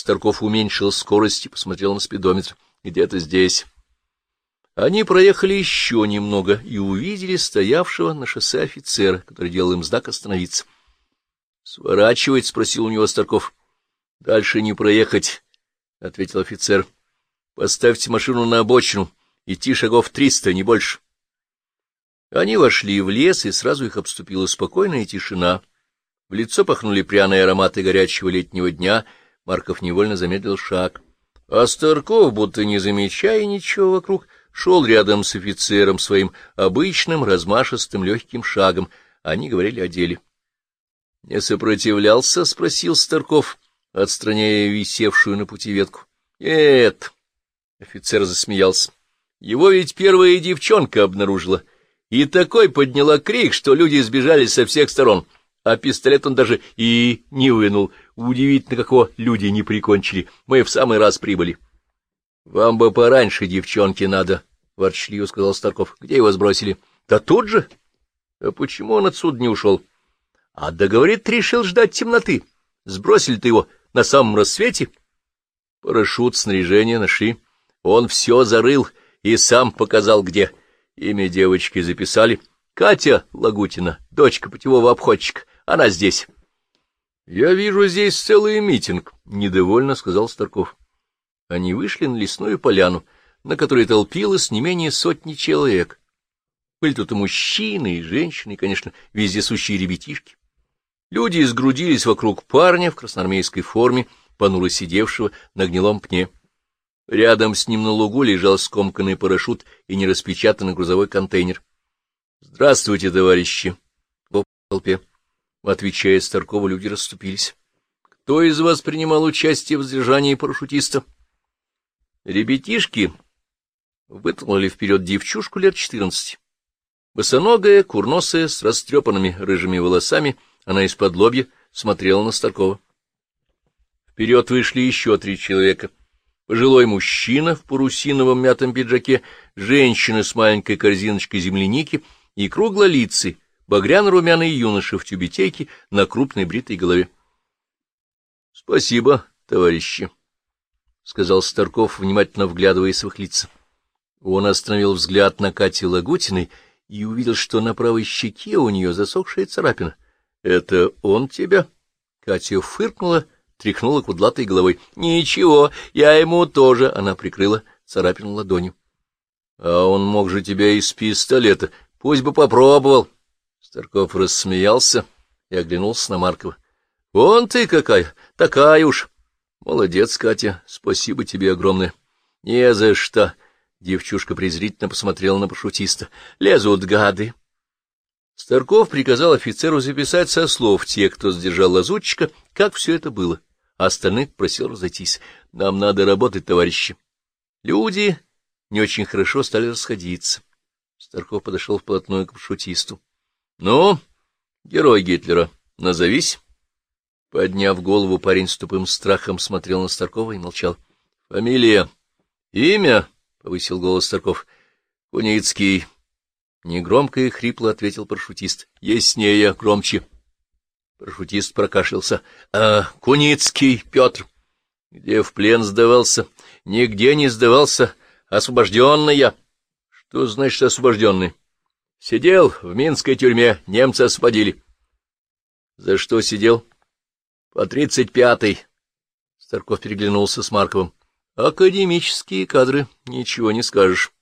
Старков уменьшил скорость и посмотрел на спидометр. Где-то здесь. Они проехали еще немного и увидели стоявшего на шоссе офицера, который делал им знак остановиться. — Сворачивать? — спросил у него Старков. — Дальше не проехать, — ответил офицер. — Поставьте машину на обочину. Идти шагов триста, не больше. Они вошли в лес, и сразу их обступила спокойная тишина. В лицо пахнули пряные ароматы горячего летнего дня. Марков невольно замедлил шаг. А Старков, будто не замечая ничего вокруг, шел рядом с офицером своим обычным, размашистым, легким шагом. Они говорили о деле. — Не сопротивлялся? — спросил Старков, отстраняя висевшую на пути ветку. — Нет. Офицер засмеялся. — Его ведь первая девчонка обнаружила. И такой подняла крик, что люди сбежали со всех сторон. А пистолет он даже и не вынул. Удивительно, какого люди не прикончили. Мы в самый раз прибыли. — Вам бы пораньше, девчонки, надо, — ворчливо сказал Старков. — Где его сбросили? — Да тут же. — А почему он отсюда не ушел? — А да, решил ждать темноты. Сбросили-то его на самом рассвете. Парашют, снаряжение нашли. Он все зарыл и сам показал, где. Имя девочки записали. Катя Лагутина, дочка путевого обходчика. Она здесь. — Я вижу здесь целый митинг, — недовольно сказал Старков. Они вышли на лесную поляну, на которой толпилось не менее сотни человек. Были тут и мужчины, и женщины, и, конечно, вездесущие ребятишки. Люди сгрудились вокруг парня в красноармейской форме, понуро сидевшего на гнилом пне. Рядом с ним на лугу лежал скомканный парашют и нераспечатанный грузовой контейнер. — Здравствуйте, товарищи! — в толпе. Отвечая Старкову, люди расступились. — Кто из вас принимал участие в задержании парашютиста? Ребятишки вытолкнули вперед девчушку лет четырнадцати. Босоногая, курносая, с растрепанными рыжими волосами, она из-под лобья смотрела на Старкова. Вперед вышли еще три человека. Пожилой мужчина в парусиновом мятом пиджаке, женщина с маленькой корзиночкой земляники и круглолицый, багряно-румяный юноша в тюбетейке на крупной бритой голове. — Спасибо, товарищи, — сказал Старков, внимательно вглядываясь в их лица. Он остановил взгляд на Кате Лагутиной и увидел, что на правой щеке у нее засохшая царапина. — Это он тебя? Катя фыркнула, тряхнула кудлатой головой. — Ничего, я ему тоже. Она прикрыла царапину ладонью. — А он мог же тебя из пистолета. Пусть бы попробовал. Старков рассмеялся и оглянулся на Маркова. — Вон ты какая, такая уж. — Молодец, Катя, спасибо тебе огромное. — Не за что. Девчушка презрительно посмотрела на пошутиста. — Лезут гады. Старков приказал офицеру записать со слов тех, кто сдержал лазутчика, как все это было, а остальных просил разойтись. Нам надо работать, товарищи. Люди не очень хорошо стали расходиться. Старков подошел вплотную к пошутисту. — Ну, герой Гитлера, назовись. Подняв голову, парень с тупым страхом смотрел на Старкова и молчал. — Фамилия? — Имя? — повысил голос Старков. — Куницкий. Негромко и хрипло ответил парашютист. — Яснее, громче. Парашютист прокашлялся. — А, Куницкий Петр. — Где в плен сдавался? — Нигде не сдавался. Освобожденный я. — Что значит освобожденный? Сидел в Минской тюрьме, немцы освободили. — За что сидел? — По тридцать пятый. Старков переглянулся с Марковым. — Академические кадры, ничего не скажешь.